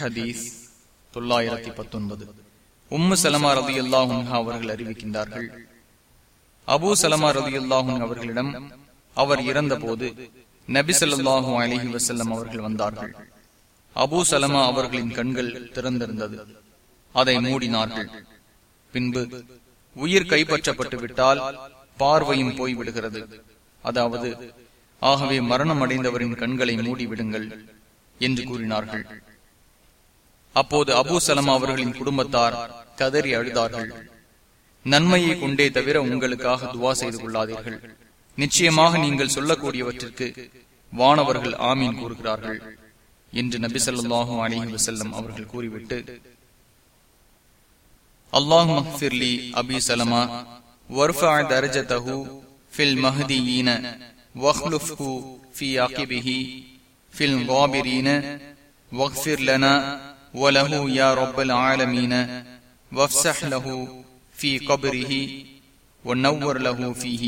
ஹதீஸ் தொள்ளாயிரத்தி பத்தொன்பது. உம்மு சலமா ரதி அல்லாஹும் அவர்கள் அறிவிக்கின்றார்கள். அபு சலமா ரதி அல்லாஹும் அவர்களிடம் அவர் இறந்த போது நபி சொல்லாஹு அலிஹி வசல்லம் அவர்கள் வந்தார்கள். அபு சலமா அவர்களின் கண்கள் திறந்திருந்தது. அதை மூடினார்கள். பின்பு உயிர் கைப்பற்றப்பட்டு விட்டால் பார்வையும் போய்விடுகிறது அதாவது ஆகவே மரணம் அடைந்தவரின் கண்களை மூடிவிடுங்கள் என்று கூறினார்கள். அப்போது அபு சலமா அவர்களின் குடும்பத்தார் கதறி அழுதார்கள். நன்மையை கொண்டே தவிர உங்களுக்காக துவா செய்து கொள்ளாதீர்கள். நிச்சயமாக நீங்கள் சொல்லக்கூடியவற்றிற்கு வானவர்கள் ஆமீன் கூறுகிறார்கள் என்று நபி சொல்லாஹும் அலிஹி வசல்லம் அவர்கள் கூறிவிட்டு அல்லாஹ் மஹ்பிர்லி அபி சலமா வர்ஃபா தரஜதஹு ஃபில் மஹதியீன வஹ்லுஃப்ஹு ஃபி அகிபிஹி ஃபில் காபிரீன வக்ஃபிர் லனா وله يا رب العالمين وافسح له في قبره ونور له فيه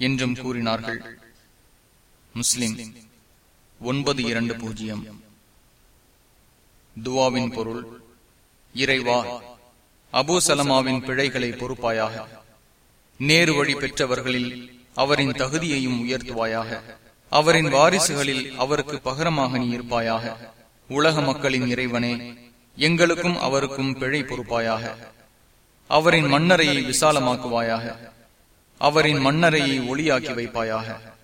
என்றும் கூறினார்கள் முஸ்லிம் ஒன்பது இரண்டு பூஜ்ஜியம் துவாவின் பொருள் இறைவா அபு சலமாவின் பிழைகளை பொறுப்பாயாக நேரு வழி பெற்றவர்களில் அவரின் தகுதியையும் உயர்த்துவாயாக அவரின் வாரிசுகளில் அவருக்கு பகரமாக நீ இருப்பாயாக உலக மக்களின் இறைவனே எங்களுக்கும் அவருக்கும் பிழை பொறுப்பாயாக. அவரின் மன்னரையை விசாலமாக்குவாயாக. அவரின் மன்னரையை ஒளியாக்கி வைப்பாயாக.